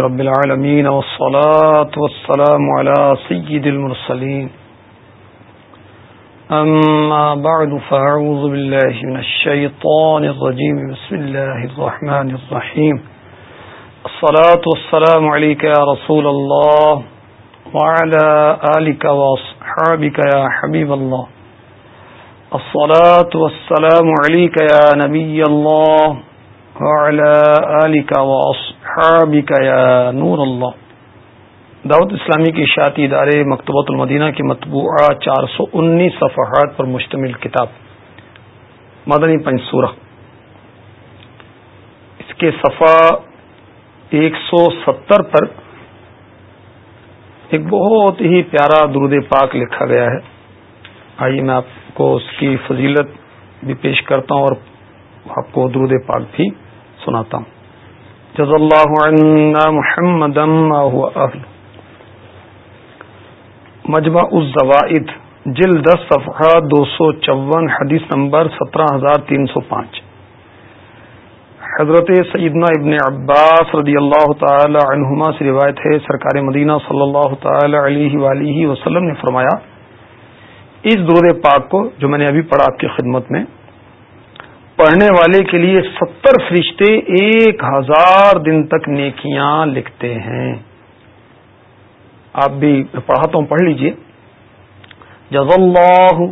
رب العالمين والصلاة والسلام على سيد المرسلين أما بعد فأعوذ بالله من الشيطان الرجيم بسم الله الرحمن الرحيم الصلاة والسلام عليك يا رسول الله وعلى آلك وأصحابك يا حبيب الله الصلاة والسلام عليك يا نبي الله وعلى آلك وأصحابك يا نور الله دعوت اسلامی کے اشاعتی ادارے مکتبۃ المدینہ کی مطبوعہ چار سو انیس صفحات پر مشتمل کتاب. مدنی پنسورہ اس کے صفحہ ایک سو ستر پر ایک بہت ہی پیارا درود پاک لکھا گیا ہے. آئیے میں آپ کو اس کی فضیلت بھی پیش کرتا ہوں اور آپ کو درود پاک بھی سناتا ہوں. جز اللہ عنا محمد مجمع الزوائد جل دس صفحہ دو سو چون، حدیث نمبر سترہ ہزار تین سو پانچ. حضرت سیدنا ابن عباس رضی اللہ تعالی عنہما سے روایت ہے، سرکار مدینہ صلی اللہ تعالی علیہ وآلہ وسلم نے فرمایا، اس درود پاک کو جو میں نے ابھی پڑھا آپ کی خدمت میں پڑھنے والے کے لیے ستر فرشتے ایک ہزار دن تک نیکیاں لکھتے ہیں۔ آپ بھی پڑھاتا ہوں پڑھ لیجیے۔ جز اللہ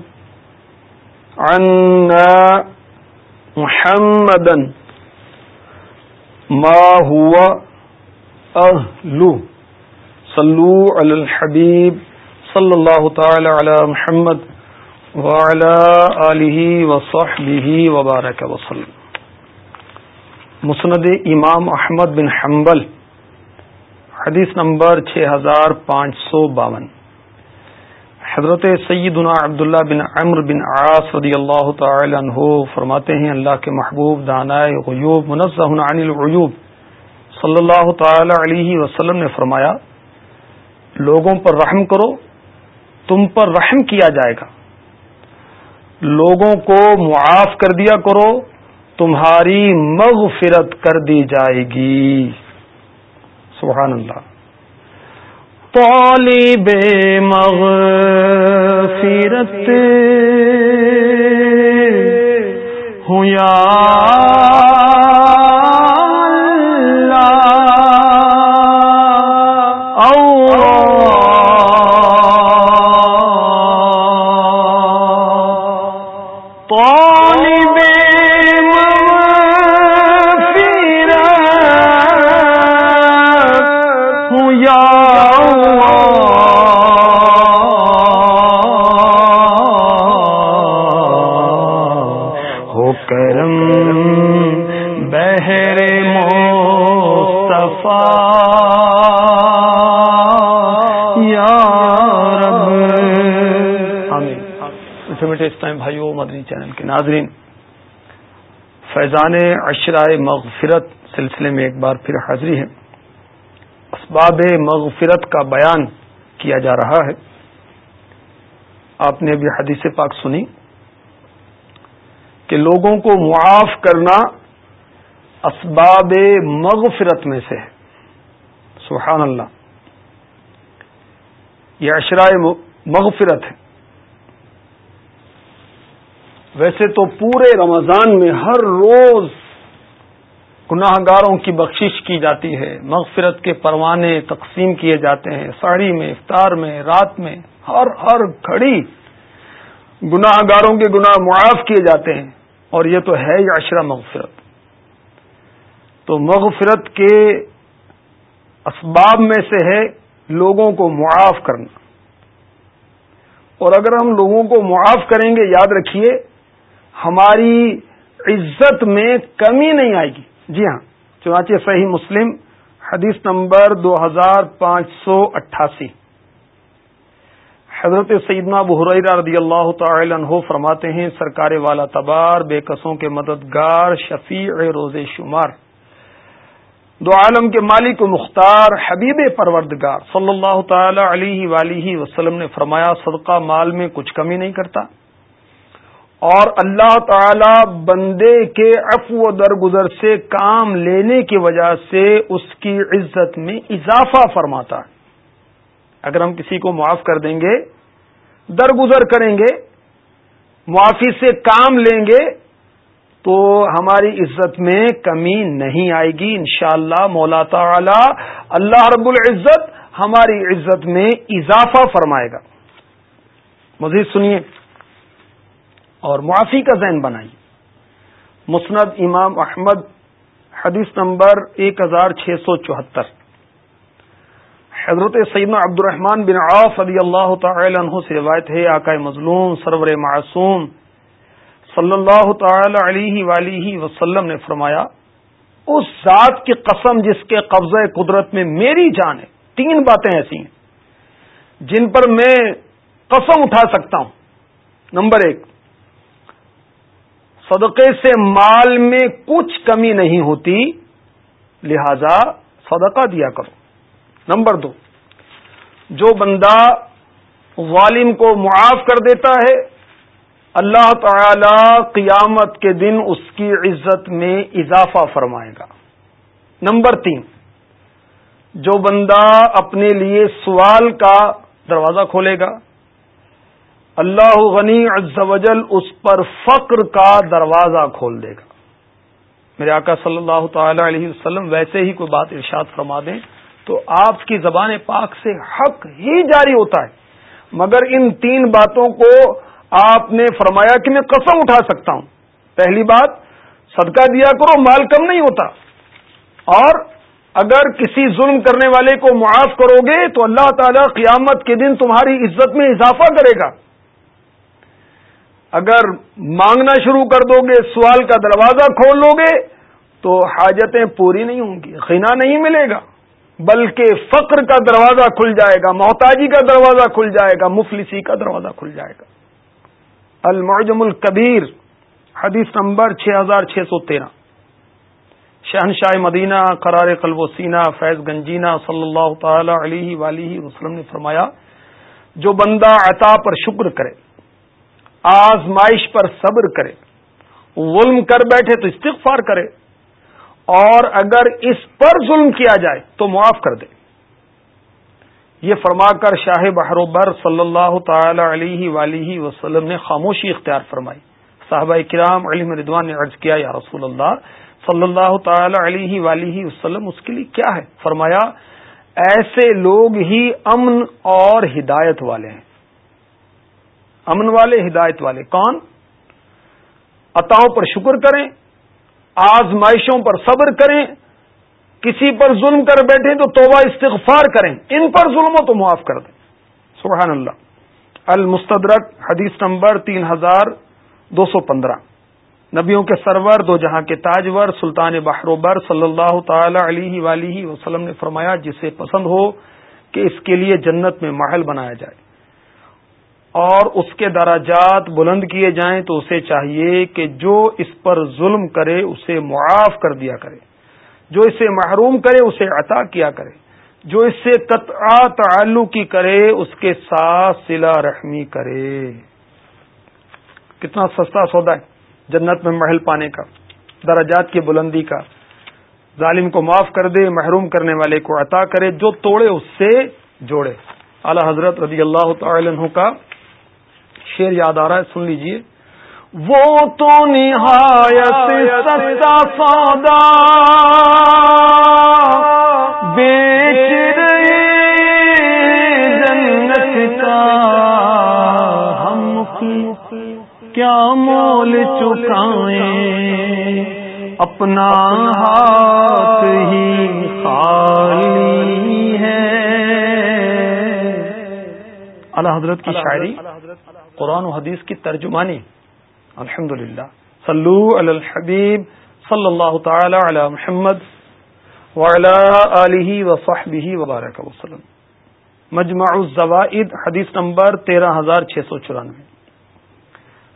محمدن ما ہوا اہلو۔ صلو علی الحبیب صلی اللہ تعالی علی محمد۔ وعلی آلہ وصحبہ وبارک وسلم۔ مسند امام احمد بن حنبل، حدیث نمبر چھ ہزار پانچ سو باون۔ حضرت سیدنا عبداللہ بن عمر بن عاص رضی اللہ تعالی عنہ فرماتے ہیں، اللہ کے محبوب، دانائے، غیوب منزہ عن العیوب۔ صلی اللہ تعالی علیہ وسلم نے فرمایا، لوگوں پر رحم کرو، تم پر رحم کیا جائے گا۔ لوگوں کو معاف کر دیا کرو، تمہاری مغفرت کر دی جائے گی۔ سبحان اللہ۔ طالب مغفرت۔ ہوں یا ناظرین فیضان اشرائے مغفرت سلسلے میں ایک بار پھر حاضری ہے۔ اسباب مغفرت کا بیان کیا جا رہا ہے۔ آپ نے ابھی حدیث پاک سنی کہ لوگوں کو معاف کرنا اسباب مغفرت میں سے ہے۔ سبحان اللہ۔ یہ اشرائے مغفرت ہے۔ ویسے تو پورے رمضان میں ہر روز گناہ گاروں کی بخشش کی جاتی ہے، مغفرت کے پروانے تقسیم کیے جاتے ہیں، ساڑی میں، افطار میں، رات میں، ہر ہر گھڑی گناہ گاروں کے گناہ معاف کیے جاتے ہیں، اور یہ تو ہے یا مغفرت۔ تو مغفرت کے اسباب میں سے ہے لوگوں کو معاف کرنا۔ اور اگر ہم لوگوں کو معاف کریں گے، یاد رکھیے ہماری عزت میں کمی نہیں آئے گی۔ جی ہاں چنانچہ صحیح مسلم، حدیث نمبر دو ہزار پانچ سو اٹھاسی۔ حضرت سیدنا بحریرہ رضی اللہ تعالی عنہ فرماتے ہیں، سرکار والا تبار، بے قصوں کے مددگار، شفیع روز شمار۔ دو عالم کے مالک و مختار، حبیب پروردگار، صلی اللہ تعالی علیہ ولیہ وسلم نے فرمایا، صدقہ مال میں کچھ کمی نہیں کرتا۔ اور اللہ تعالی بندے کے افو و درگزر سے کام لینے کی وجہ سے اس کی عزت میں اضافہ فرماتا ہے۔ اگر ہم کسی کو معاف کر دیں گے، درگزر کریں گے، معافی سے کام لیں گے، تو ہماری عزت میں کمی نہیں آئے گی۔ انشاءاللہ اللہ مولا تعالی اللہ رب العزت ہماری عزت میں اضافہ فرمائے گا۔ مزید سنیے۔ اور معافی کا ذہن بنائیے مسند امام احمد، حدیث نمبر ایک ہزار چھ سو چوہتر۔ حضرت سیدنا عبد الرحمان بن عوف رضی اللہ تعالی عنہ سے روایت ہے، آقا مظلوم، سرور معصوم صلی اللہ تعالی علیہ ولیہ وسلم نے فرمایا، اس ذات کی قسم جس کے قبضہ قدرت میں میری جان ہے، تین باتیں ایسی ہیں، جن پر میں قسم اٹھا سکتا ہوں۔ نمبر ایک صدقے سے مال میں کچھ کمی نہیں ہوتی، لہذا صدقہ دیا کرو۔ نمبر دو، جو بندہ والم کو معاف کر دیتا ہے، اللہ تعالی قیامت کے دن اس کی عزت میں اضافہ فرمائے گا۔ نمبر تین، جو بندہ اپنے لیے سوال کا دروازہ کھولے گا اللہ غنی عز و جل اس پر فقر کا دروازہ کھول دے گا۔ میرے آقا صلی اللہ تعالی علیہ وسلم ویسے ہی کوئی بات ارشاد فرما دیں تو آپ کی زبان پاک سے حق ہی جاری ہوتا ہے۔ مگر ان تین باتوں کو آپ نے فرمایا کہ میں قسم اٹھا سکتا ہوں۔ پہلی بات، صدقہ دیا کرو، مال کم نہیں ہوتا۔ اور اگر کسی ظلم کرنے والے کو معاف کرو گے تو اللہ تعالی قیامت کے دن تمہاری عزت میں اضافہ کرے گا۔ اگر مانگنا شروع کر دو گے سوال کا دروازہ کھول لو گے تو حاجتیں پوری نہیں ہوں گی خینا نہیں ملے گا، بلکہ فقر کا دروازہ کھل جائے گا، محتاجی کا دروازہ کھل جائے گا، مفلسی کا دروازہ کھل جائے گا۔ المعجم الکبیر، حدیث نمبر چھ ہزار چھ سو تیرہ۔ شہنشاہ مدینہ، قرار قلب و سینہ، فیض گنجینا صلی اللہ تعالی علیہ ولی وسلم نے فرمایا، جو بندہ عطا پر شکر کرے آزمائش پر صبر کرے، ظلم کر بیٹھے تو استغفار کرے، اور اگر اس پر ظلم کیا جائے تو معاف کر دے۔ یہ فرما کر شاہ بحروبر صلی اللہ تعالی علیہ ولیہ وسلم نے خاموشی اختیار فرمائی۔ صحابہ کرام علم ردوان نے عرض کیا، یا رسول اللہ، صلی اللہ تعالی علیہ ولیہ وسلم، اس کے لیے کیا ہے؟ فرمایا، ایسے لوگ ہی امن اور ہدایت والے ہیں۔ امن والے، ہدایت والے۔ کون؟ عطاؤں پر شکر کریں، آزمائشوں پر صبر کریں، کسی پر ظلم کر بیٹھے تو توبہ، استغفار کریں۔ ان پر ظلم ہو تو معاف کر دیں۔ سبحان اللہ۔ المستدرک، حدیث نمبر تین ہزار دو سو پندرہ۔ نبیوں کے سرور، دو جہاں کے تاجور، سلطان بحروبر صلی اللہ تعالی علیہ ولیہ وسلم نے فرمایا، جسے پسند ہو کہ اس کے لیے جنت میں محل بنایا جائے۔ اور اس کے دراجات بلند کیے جائیں تو اسے چاہیے کہ جو اس پر ظلم کرے اسے معاف کر دیا کرے۔ جو اسے محروم کرے اسے عطا کیا کرے۔ جو اس سے قطع تعلقی کرے اس کے ساتھ سلا رحمی کرے۔ کتنا سستا سودا ہے جنت میں محل پانے کا، درجات کی بلندی کا۔ ظالم کو معاف کر دے، محروم کرنے والے کو عطا کرے، جو توڑے اس سے جوڑے۔ اعلی حضرت رضی اللہ تعالی عنہ کا شیر یاد آ رہا ہے سن لیجیے۔ وہ تو نہایت سستا سودا بیچ رہے جنت کا۔ ہم کیا مول چکائیں۔ اپنا ہاتھ ہی خالی ہے۔ اللہ حضرت کی شاعری۔ قرآن و حدیث کی ترجمانی۔ الحمد للہ صلو علی الحبیب صلی اللہ تعالی علی محمد علیہ وصحبہ وبارک وسلم۔ مجمع الزوائد، حدیث نمبر تیرہ ہزار چھ سو چورانوے۔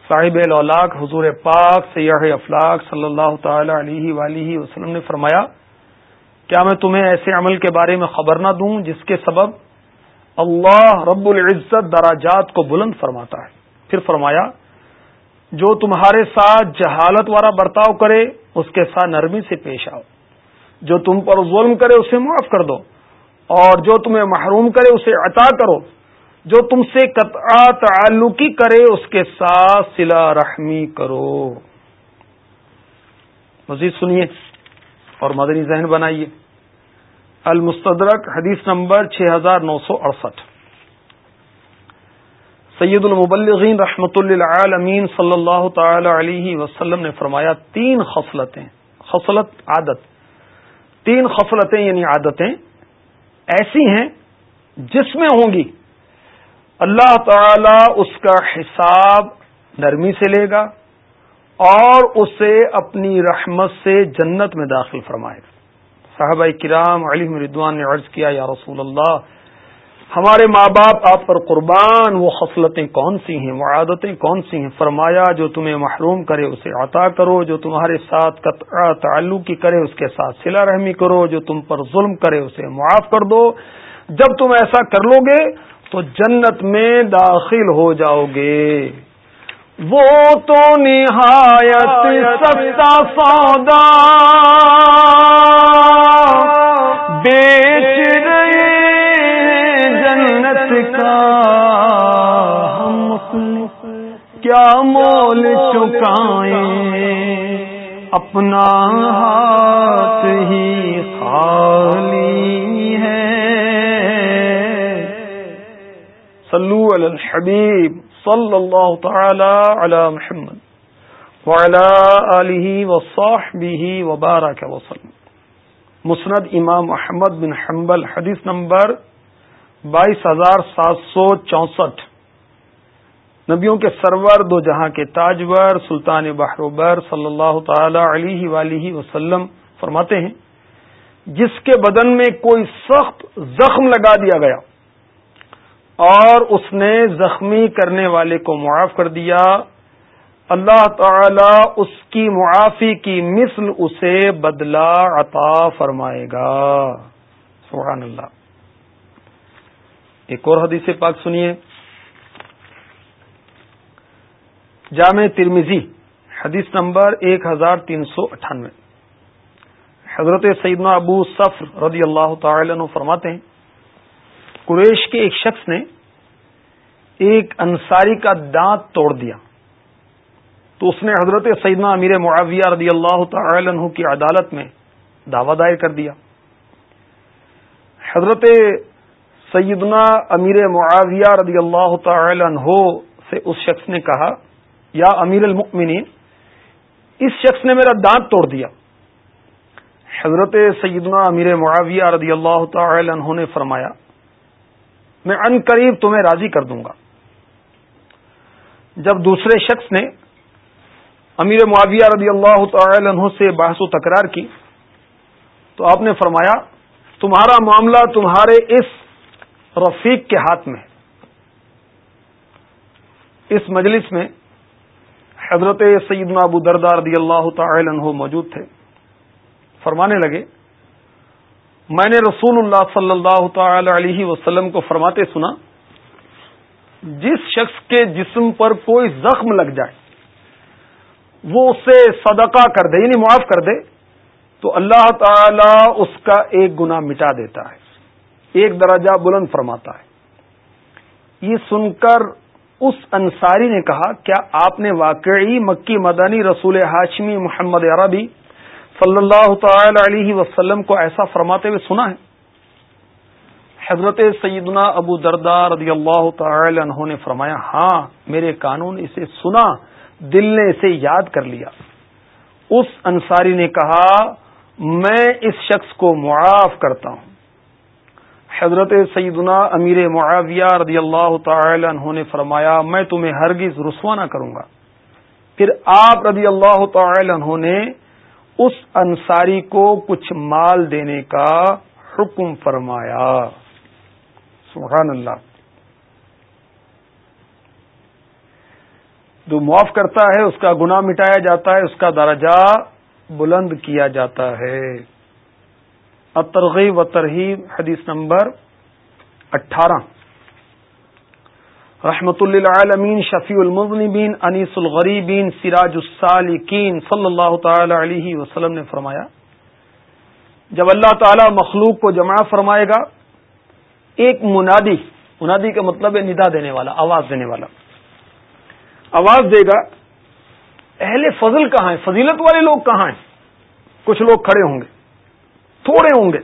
صاحب الاولاق، حضور پاک، سیاح افلاق صلی اللہ تعالی علیہ ولیہ وسلم نے فرمایا، کیا میں تمہیں ایسے عمل کے بارے میں خبر نہ دوں جس کے سبب اللہ رب العزت دراجات کو بلند فرماتا ہے؟ پھر فرمایا، جو تمہارے ساتھ جہالت والا برتاؤ کرے، اس کے ساتھ نرمی سے پیش آؤ۔ جو تم پر ظلم کرے، اسے معاف کر دو۔ اور جو تمہیں محروم کرے، اسے عطا کرو۔ جو تم سے قطع تعلقی کرے، اس کے ساتھ سلا رحمی کرو۔ مزید سنیے اور مدنی ذہن بنائیے۔ المستدرک، حدیث نمبر 6968 سید المبلغین رحمت اللہ صلی اللہ تعالی علیہ وسلم نے فرمایا، تین خصلتیں، خصلت عادت، تین خصلتیں یعنی عادتیں ایسی ہیں جس میں ہوں گی۔ اللہ تعالی اس کا حساب نرمی سے لے گا اور اسے اپنی رحمت سے جنت میں داخل فرمائے گا۔ صاحبہ کرام علی مردوان نے عرض کیا، یا رسول اللہ ہمارے ماں باپ آپ پر قربان وہ خصلتیں کون سی ہیں؟ وہ عادتیں کون سی ہیں؟ فرمایا جو تمہیں محروم کرے اسے عطا کرو جو تمہارے ساتھ قطع تعلق کی کرے اس کے ساتھ سلا رحمی کرو جو تم پر ظلم کرے اسے معاف کر دو۔ جب تم ایسا کر لو گے تو جنت میں داخل ہو جاؤ گے۔ وہ تو نہایت سستا سودا۔ بیچ کیا مول چکائیں؟ اپنا ہاتھ ہی خالی ہے۔ صلو علی الحبیب صلی اللہ تعالی علی محمد وعلى آلہ وصحبہ وبارک وسلم۔ مسند امام احمد بن حنبل، حدیث نمبر بائیس ہزار سات سو چونسٹھ۔ نبیوں کے سرور، دو جہاں کے تاجور، سلطان بحروبر صلی اللہ تعالی علیہ ولیہ وسلم فرماتے ہیں، جس کے بدن میں کوئی سخت زخم لگا دیا گیا اور اس نے زخمی کرنے والے کو معاف کر دیا، اللہ تعالی اس کی معافی کی مثل اسے بدلا عطا فرمائے گا۔ سبحان اللہ۔ ایک اور حدیث پاک سنیے۔ جامع ترمیزی حدیث نمبر ایک ہزار تین سو اٹھانوے۔ حضرت سیدنا ابو صفر رضی اللہ تعالی عنہ فرماتے ہیں، قریش کے ایک شخص نے ایک انصاری کا دانت توڑ دیا۔ تو اس نے حضرت سیدنا امیر معاویہ رضی اللہ تعالی عنہ کی عدالت میں دعوی دائر کر دیا۔ حضرت سیدنا امیر معاویہ رضی اللہ تعالی عنہ سے اس شخص نے کہا، یا امیر المؤمنین، اس شخص نے میرا دانت توڑ دیا. حضرت سیدنا امیر معاویہ رضی اللہ تعالی عنہ نے فرمایا، میں ان قریب تمہیں راضی کر دوں گا. جب دوسرے شخص نے امیر معاویہ رضی اللہ تعالی عنہ سے بحث و تکرار کی، تو آپ نے فرمایا، تمہارا معاملہ تمہارے اس رفیق کے ہاتھ میں اس مجلس میں حضرت سیدنا ابو دردار رضی اللہ تعالی عنہ موجود تھے۔ فرمانے لگے، میں نے رسول اللہ صلی اللہ تعالی علیہ وسلم کو فرماتے سنا، جس شخص کے جسم پر کوئی زخم لگ جائے، وہ اسے صدقہ کر دے یعنی معاف کر دے، تو اللہ تعالی اس کا ایک گنا مٹا دیتا ہے۔ ایک درجہ بلند فرماتا ہے۔ یہ سن کر اس انصاری نے کہا، کیا آپ نے واقعی مکی مدنی رسول ہاشمی محمد عربی صلی اللہ تعالی علیہ وسلم کو ایسا فرماتے ہوئے سنا ہے؟ حضرت سیدنا ابو دردار رضی اللہ تعالی عنہ نے فرمایا ہاں میرے قانون اسے سنا، دل نے اسے یاد کر لیا۔ اس انصاری نے کہا، میں اس شخص کو معاف کرتا ہوں۔ حضرت سیدنا امیر معاویہ رضی اللہ تعالی عنہ نے فرمایا، میں تمہیں ہرگز رسوا نہ کروں گا۔ پھر آپ رضی اللہ تعالی عنہ نے اس انصاری کو کچھ مال دینے کا حکم فرمایا۔ سبحان اللہ۔ جو معاف کرتا ہے، اس کا گناہ مٹایا جاتا ہے، اس کا درجہ بلند کیا جاتا ہے۔ ترغیب و ترغیب حدیث نمبر اٹھارہ۔ رحمت اللہ شفیع المزنبین انیس الغریبین، سراج السالکین، صلی اللہ تعالی علیہ وسلم نے فرمایا، جب اللہ تعالی مخلوق کو جمع فرمائے گا، ایک منادی منادی کا مطلب ہے ندا دینے والا، آواز دینے والا۔ آواز دے گا، اہل فضل کہاں ہیں؟ فضیلت والے لوگ کہاں ہیں؟ کچھ لوگ کھڑے ہوں گے۔ تھوڑے ہوں گے۔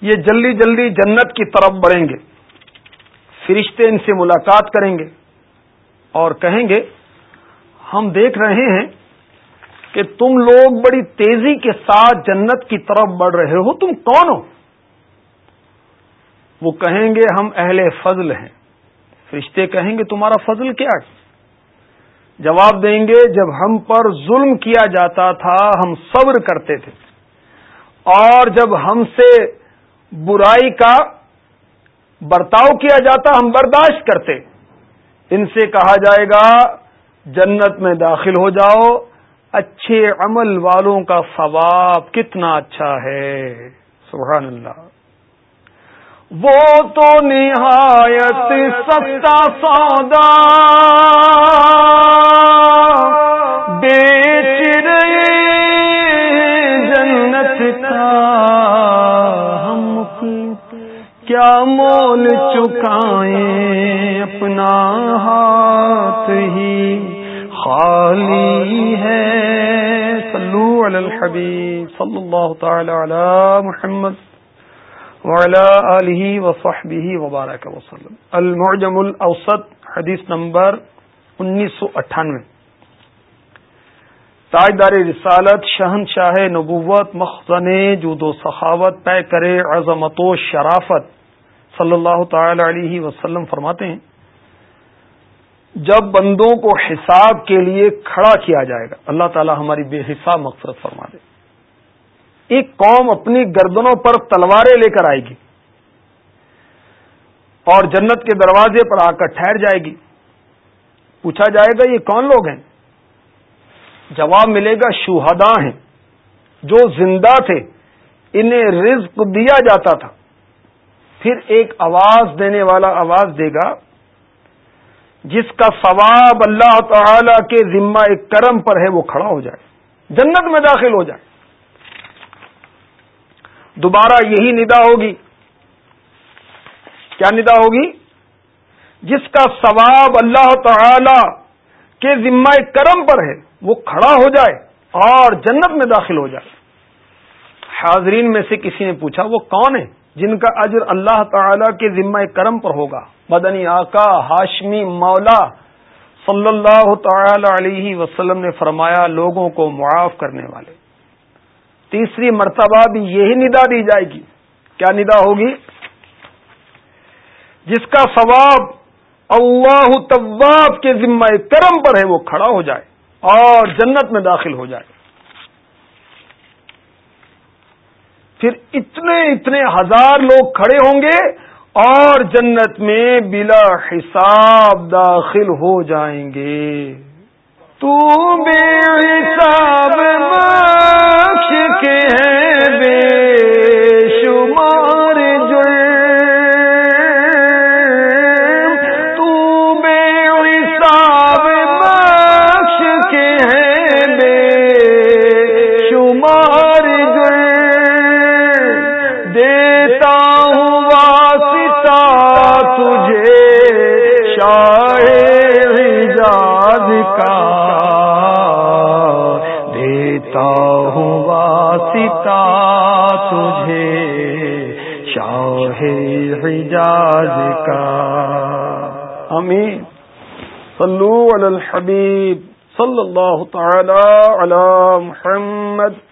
یہ جلدی جلدی جنت کی طرف بڑھیں گے۔ فرشتے ان سے ملاقات کریں گے اور کہیں گے، ہم دیکھ رہے ہیں کہ تم لوگ بڑی تیزی کے ساتھ جنت کی طرف بڑھ رہے ہو۔ تم کون ہو؟ وہ کہیں گے، ہم اہل فضل ہیں۔ فرشتے کہیں گے، تمہارا فضل کیا ہے؟ جواب دیں گے، جب ہم پر ظلم کیا جاتا تھا، ہم صبر کرتے تھے۔ اور جب ہم سے برائی کا برتاؤ کیا جاتا، ہم برداشت کرتے، ان سے کہا جائے گا، جنت میں داخل ہو جاؤ، اچھے عمل والوں کا ثواب کتنا اچھا ہے۔ سبحان اللہ۔ وہ تو نہایت سستا سودا، بیچ مول چکائیں اپنا ہاتھ ہی۔ خالی ہے۔ صلو علی الحبیب صلی اللہ تعالی علی محمد وعلى آله وصحبه وبارك وسلم۔ المعجم الاوسط، حدیث نمبر انیس سو اٹھانوے۔ تاجدار رسالت شہن شاہ نبوت، مخزن جود و سخاوت، پے کرے عظمت و شرافت۔ صلی اللہ تعالی علیہ وسلم فرماتے ہیں، جب بندوں کو حساب کے لیے کھڑا کیا جائے گا، اللہ تعالی ہماری بے حساب مقصد فرما دے۔ ایک قوم اپنی گردنوں پر تلواریں لے کر آئے گی اور جنت کے دروازے پر آ کر ٹھہر جائے گی۔ پوچھا جائے گا، یہ کون لوگ ہیں؟ جواب ملے گا شہدا ہیں۔ جو زندہ تھے، انہیں رزق دیا جاتا تھا۔ پھر ایک آواز دینے والا آواز دے گا، جس کا ثواب اللہ تعالی کے ذمہ ایک کرم پر ہے، وہ کھڑا ہو جائے، جنت میں داخل ہو جائے۔ دوبارہ یہی ندا ہوگی۔ کیا ندا ہوگی؟ جس کا ثواب اللہ تعالی کے ذمہ کرم پر ہے، وہ کھڑا ہو جائے اور جنت میں داخل ہو جائے۔ حاضرین میں سے کسی نے پوچھا، وہ کون ہے؟ جن کا اجر اللہ تعالی کے ذمہ کرم پر ہوگا۔ مدنی آقا ہاشمی مولا صلی اللہ تعالی علیہ وسلم نے فرمایا، لوگوں کو معاف کرنے والے۔ تیسری مرتبہ بھی یہی ندا دی جائے گی۔ کیا ندا ہوگی؟ جس کا ثواب اللہ طواب کے ذمہ کرم پر ہے، وہ کھڑا ہو جائے اور جنت میں داخل ہو جائے۔ پھر اتنے اتنے ہزار لوگ کھڑے ہوں گے اور جنت میں بلا حساب داخل ہو جائیں گے۔ تو بے حساب کے ہیں بے دیتا ہوں واسطہ تجھے، شاہ حجاز کا۔ دیتا ہوں واسطہ تجھے، شاہ حجاز کا۔ امین صلو علی الحبیب صلی اللہ تعالی علی محمد۔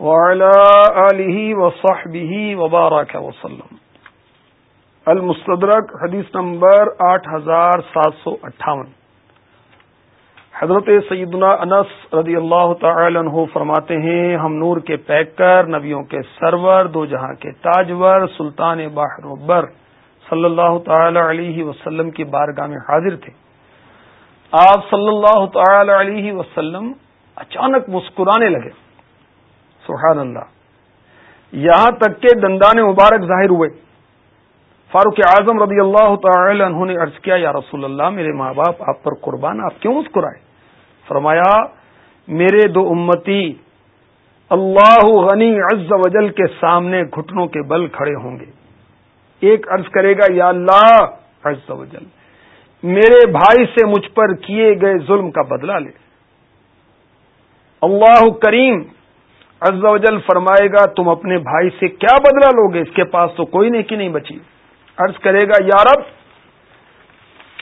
وعلى آله وصحبه وبارك وسلم. المستدرک حدیث نمبر آٹھ ہزار سات سو اٹھاون. حضرت سیدنا انس رضی اللہ تعالی عنہ فرماتے ہیں، ہم نور کے پیکر، نبیوں کے سرور، دو جہاں کے تاجور، سلطان باہر بر صلی اللہ تعالی علیہ وسلم کی بارگاہ میں حاضر تھے۔ آپ صلی اللہ تعالی علیہ وسلم اچانک مسکرانے لگے۔ سبحان اللہ۔ یہاں تک کہ دندان مبارک ظاہر ہوئے۔ فاروق اعظم رضی اللہ تعالی انہوں نے عرض کیا، یا رسول اللہ، میرے ماں باپ، آپ پر قربان، آپ کیوں مسکرائے؟ فرمایا، میرے دو امتی اللہ غنی عز وجل کے سامنے گھٹنوں کے بل کھڑے ہوں گے۔ ایک عرض کرے گا، یا اللہ عز وجل میرے بھائی سے مجھ پر کیے گئے ظلم کا بدلہ لے۔ اللہ کریم عز و جل فرمائے گا، تم اپنے بھائی سے کیا بدلہ لوگے؟ اس کے پاس تو کوئی نیکی نہیں بچی۔ عرض کرے گا یارب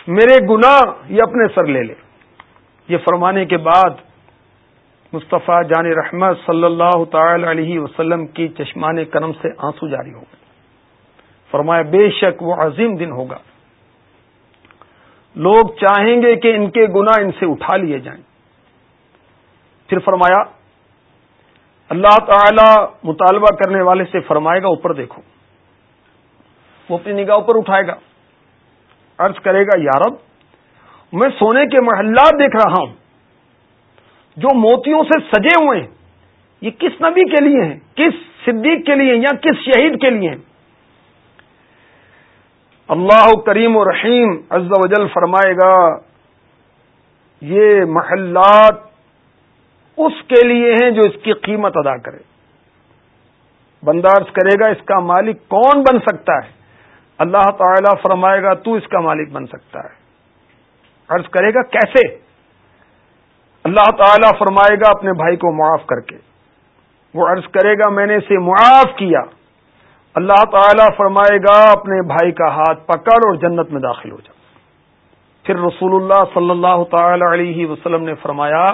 میرے گنا یہ اپنے سر لے لے۔ یہ فرمانے کے بعد مصطفیٰ جان رحمت صلی اللہ تعالی علیہ وسلم کی چشمان کرم سے آنسو جاری ہو گئے۔ فرمایا، بے شک وہ عظیم دن ہوگا۔ لوگ چاہیں گے کہ ان کے گنا ان سے اٹھا لیے جائیں۔ پھر فرمایا اللہ تعالی مطالبہ کرنے والے سے فرمائے گا، اوپر دیکھو۔ وہ اپنی نگاہ اوپر اٹھائے گا۔ عرض کرے گا یارب میں سونے کے محلات دیکھ رہا ہوں، جو موتیوں سے سجے ہوئے ہیں۔ یہ کس نبی کے لیے ہیں؟ کس صدیق کے لیے یا کس شہید کے لیے ہیں؟ اللہ کریم و رحیم عز و جل فرمائے گا، یہ محلات اس کے لیے ہیں جو اس کی قیمت ادا کرے۔ بندارس کرے گا، اس کا مالک کون بن سکتا ہے؟ اللہ تعالی فرمائے گا، تو اس کا مالک بن سکتا ہے۔ عرض کرے گا، کیسے؟ اللہ تعالی فرمائے گا اپنے بھائی کو معاف کر کے۔ وہ عرض کرے گا، میں نے اسے معاف کیا۔ اللہ تعالی فرمائے گا، اپنے بھائی کا ہاتھ پکڑ اور جنت میں داخل ہو جا۔ پھر رسول اللہ صلی اللہ تعالی علیہ وسلم نے فرمایا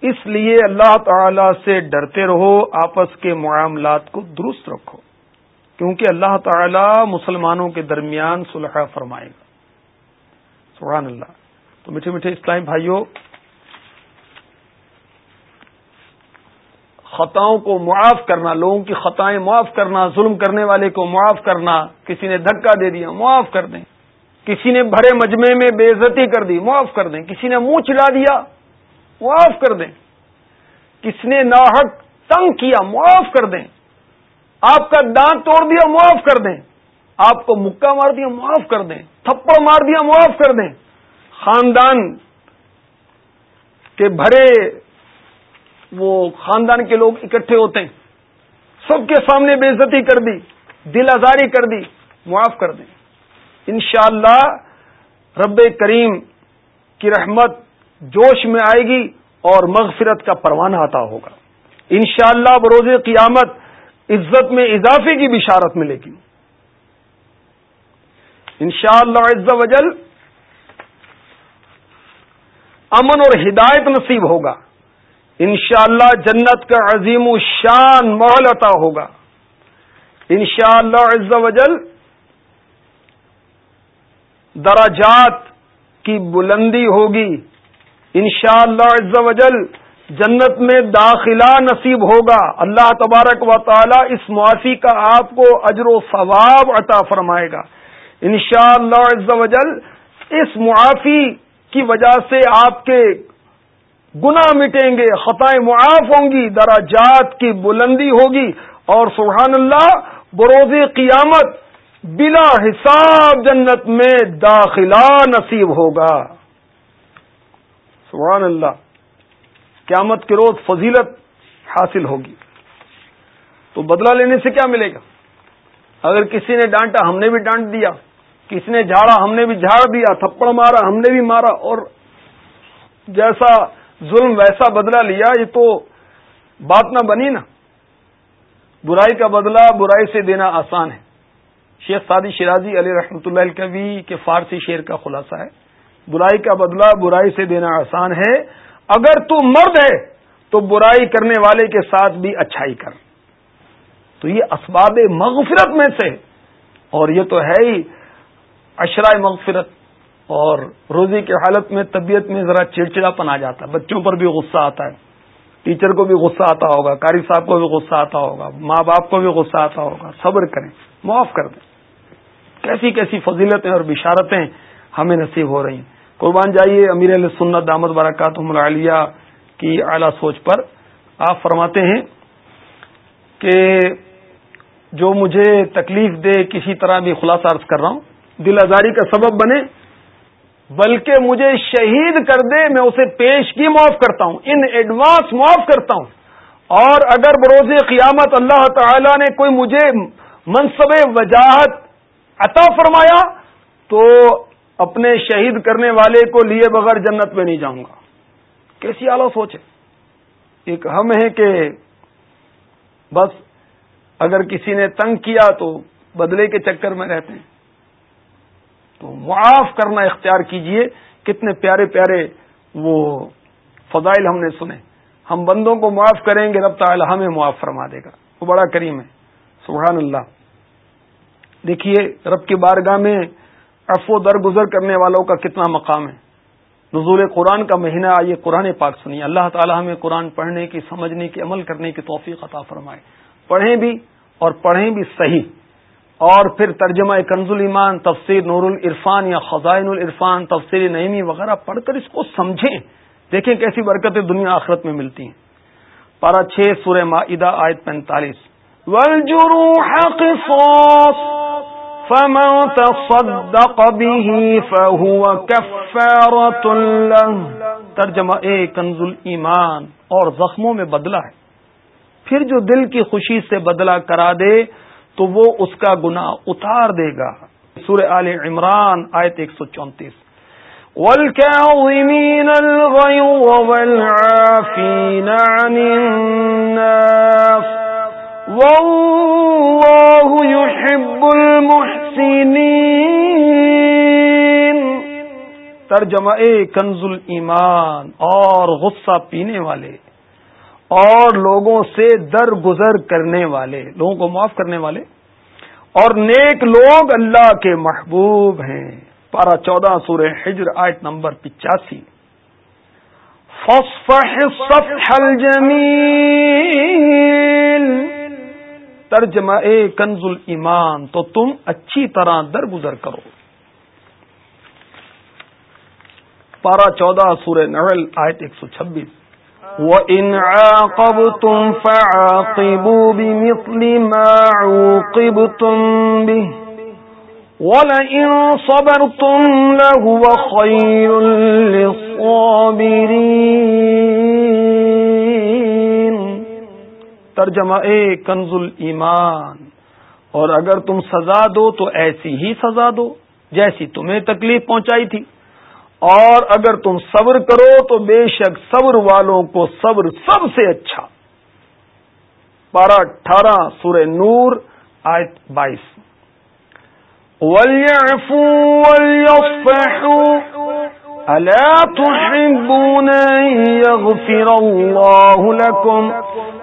اس لیے اللہ تعالی سے ڈرتے رہو، آپس کے معاملات کو درست رکھو۔ کیونکہ اللہ تعالی مسلمانوں کے درمیان صلح فرمائے گا۔ سبحان اللہ۔ تو میٹھے میٹھے اسلام بھائیوں خطاؤں کو معاف کرنا، لوگوں کی خطائیں معاف کرنا، ظلم کرنے والے کو معاف کرنا، کسی نے دھکا دے دیا، معاف کر دیں۔ کسی نے بھرے مجمے میں بے عزتی کر دی، معاف کر دیں۔ کسی نے منہ چلا دیا معاف کر دیں۔ کسی نے ناحق تنگ کیا، معاف کر دیں۔ آپ کا دانت توڑ دیا، معاف کر دیں۔ آپ کو مکہ مار دیا، معاف کر دیں۔ تھپڑ مار دیا، معاف کر دیں۔ خاندان کے بھرے وہ خاندان کے لوگ اکٹھے ہوتے ہیں۔ سب کے سامنے بے عزتی کر دی، دل آزاری کر دی، معاف کر دیں۔ انشاءاللہ اللہ رب کریم کی رحمت جوش میں آئے گی اور مغفرت کا پروانہ آتا ہوگا۔ انشاءاللہ اللہ بروز قیامت عزت میں اضافے کی بشارت ملے گی۔ انشاءاللہ اللہ وجل امن اور ہدایت نصیب ہوگا۔ انشاءاللہ اللہ جنت کا عظیم و شان محل عطا ہوگا۔ انشاءاللہ اللہ عز وجل دراجات کی بلندی ہوگی۔ انشاءاللہ اللہ عز وجل جنت میں داخلہ نصیب ہوگا۔ اللہ تبارک و تعالی اس معافی کا آپ کو اجر و ثواب عطا فرمائے گا۔ انشاءاللہ اللہ عز وجل اس معافی کی وجہ سے آپ کے گنا مٹیں گے، خطائیں معاف ہوں گی، دراجات کی بلندی ہوگی۔ اور سبحان اللہ، بروز قیامت بلا حساب جنت میں داخلہ نصیب ہوگا۔ سبحان اللہ، قیامت کے روز فضیلت حاصل ہوگی۔ تو بدلہ لینے سے کیا ملے گا؟ اگر کسی نے ڈانٹا، ہم نے بھی ڈانٹ دیا۔ کسی نے جھاڑا، ہم نے بھی جھاڑ دیا، تھپڑ مارا، ہم نے بھی مارا۔ اور جیسا ظلم، ویسا بدلہ لیا، یہ تو بات نہ بنی نا۔ برائی کا بدلہ برائی سے دینا آسان ہے۔ شیخ سادی شرازی علی رحمۃ اللہ کبھی کے فارسی شعر کا خلاصہ ہے۔ برائی کا بدلہ برائی سے دینا آسان ہے۔ اگر تو مرد ہے، تو برائی کرنے والے کے ساتھ بھی اچھائی کر۔ تو یہ اسباب مغفرت میں سے۔ اور یہ تو ہے ہی اشرائے مغفرت۔ اور روزی کی حالت میں، طبیعت میں ذرا چڑچڑاپن آ جاتا۔ ہے بچوں پر بھی غصہ آتا ہے۔ ٹیچر کو بھی غصہ آتا ہوگا، قاری صاحب کو بھی غصہ آتا ہوگا، ماں باپ کو بھی غصہ آتا ہوگا۔ صبر کریں، معاف کر دیں۔ کیسی کیسی فضیلتیں اور بشارتیں ہمیں نصیب ہو رہی ہیں۔ قربان جائیے، امیر علیہ سنت دامد برکات العالیہ کی اعلی سوچ پر۔ آپ فرماتے ہیں کہ جو مجھے تکلیف دے کسی طرح بھی خلاصہ عرض کر رہا ہوں، دل آزاری کا سبب بنے، بلکہ مجھے شہید کر دے، میں اسے پیش کی معاف کرتا ہوں، ان ایڈوانس معاف کرتا ہوں۔ اور اگر بروز قیامت اللہ تعالی نے کوئی مجھے منصب وجاہت عطا فرمایا، تو اپنے شہید کرنے والے کو لیے بغیر جنت میں نہیں جاؤں گا۔ کیسی اعلی سوچ ہے؟ ایک ہم ہے کہ بس اگر کسی نے تنگ کیا تو بدلے کے چکر میں رہتے ہیں۔ تو معاف کرنا اختیار کیجیے، کتنے پیارے پیارے وہ فضائل ہم نے سنے۔ ہم بندوں کو معاف کریں گے، رب تعالی ہمیں معاف فرما دے گا۔ وہ بڑا کریم ہے۔ سبحان اللہ۔ دیکھیے، رب کی بارگاہ میں افو درگزر کرنے والوں کا کتنا مقام ہے۔ نزول قرآن کا مہینہ، آئیے قرآن پاک سنیے۔ اللہ تعالی ہمیں قرآن پڑھنے کی، سمجھنے کی، عمل کرنے کی توفیق عطا فرمائے۔ پڑھیں بھی اور پڑھیں بھی صحیح۔ اور پھر ترجمہ کنز ایمان، تفسیر نور العرفان یا خزائن العرفان، تفسیر نعیمی وغیرہ پڑھ کر اس کو سمجھیں۔ دیکھیں کیسی برکتیں دنیا آخرت میں ملتی ہیں۔ پارا چھ سورہ معدہ آیت پینتالیس۔ فمن تصدق به فهو كفارة له. ترجمہ اے کنز ایمان اور زخموں میں بدلہ ہے۔ پھر جو دل کی خوشی سے بدلہ کرا دے تو وہ اس کا گناہ اتار دے گا۔ سورہ آل عمران آیت 134 والكاظمين الغيظ والعافين عن الناس۔ ایک سو چونتیس ترجمہ کنز ایمان اور غصہ پینے والے اور لوگوں سے در گزر کرنے والے، لوگوں کو معاف کرنے والے اور نیک لوگ اللہ کے محبوب ہیں۔ پارا چودہ سورہ ہجر آیت نمبر پچاسی۔ ترجمہ اے کنز ایمان تو تم اچھی طرح درگزر کرو۔ پارا چودہ، سورہ نول آیت ایک سو چھبیس۔ وَإِنْ عَاقَبْتُمْ فَعَاقِبُوا بِمِثْلِ مَا عُوقِبْتُمْ بِهِ وَلَئِنْ صَبَرْتُمْ لَهُوَ خَيْرٌ لِلصَّابِرِينَ۔ ترجمہ اے کنز ایمان اور اگر تم سزا دو تو ایسی ہی سزا دو جیسی تمہیں تکلیف پہنچائی تھی۔ اور اگر تم صبر کرو تو بے شک صبر والوں کو صبر سب سے اچھا۔ پارہ اٹھارہ سورہ نور، آیت بائیس۔ ألا تحبون يغفر الله لكم؟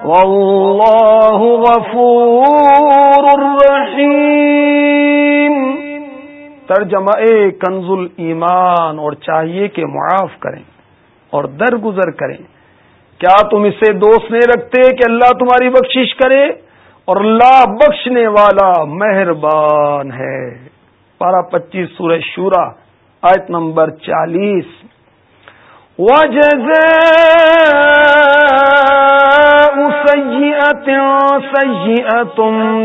والله غفور رحيم۔ ترجمہ اے، کنز ایمان اور چاہیے کہ معاف کریں اور درگزر کریں۔ کیا تم اسے دوست نہیں رکھتے کہ اللہ تمہاری بخشش کرے؟ اور اللہ بخشنے والا مہربان ہے۔ پارہ پچیس سورہ شورا۔ آیت نمبر چالیس۔ وجہ سی تم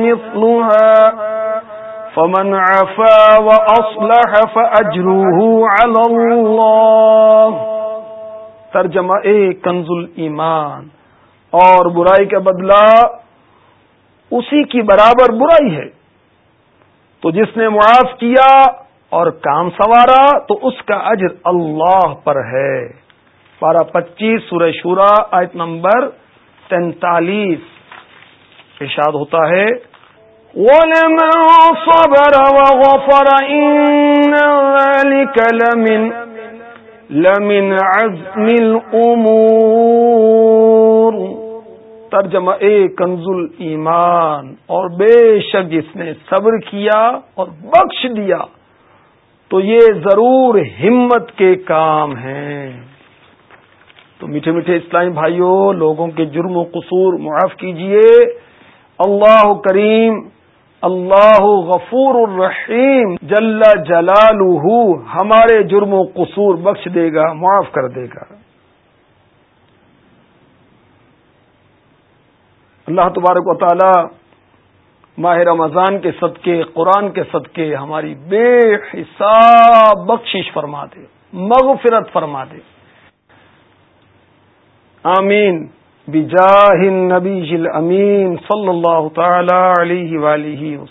فمن عفا واصلح فاجره على الله۔ ترجمہ اے کنز ایمان اور برائی کا بدلہ اسی کی برابر برائی ہے۔ تو جس نے معاف کیا اور کام سوارا تو اس کا اجر اللہ پر ہے۔ پارہ پچیس سورہ شورا، آیت نمبر تینتالیس۔ ارشاد ہوتا ہے وَلَمَنْ صَبَرَ وَغَفَرَ إِنَّ ذَلِكَ لَمِنْ لَمِنْ عَزْمِ الْأُمُورِ۔ ترجمہ اے کنز ایمان اور بے شک جس نے صبر کیا اور بخش دیا۔ تو یہ ضرور ہمت کے کام ہیں۔ تو میٹھے میٹھے اسلامی بھائیوں لوگوں کے جرم و قصور معاف کیجیے۔ اللہ کریم، اللہ غفور الرحیم، جل جلال ہمارے جرم و قصور بخش دے گا، معاف کر دے گا۔ اللہ تبارک و تعالی ماہ رمضان کے صدقے، قرآن کے صدقے ہماری بے حساب بخشش فرما دے، مغفرت فرما دے۔ آمین۔ بجاہ النبی امین صلی اللہ تعالی علیہ وآلہ وسلم۔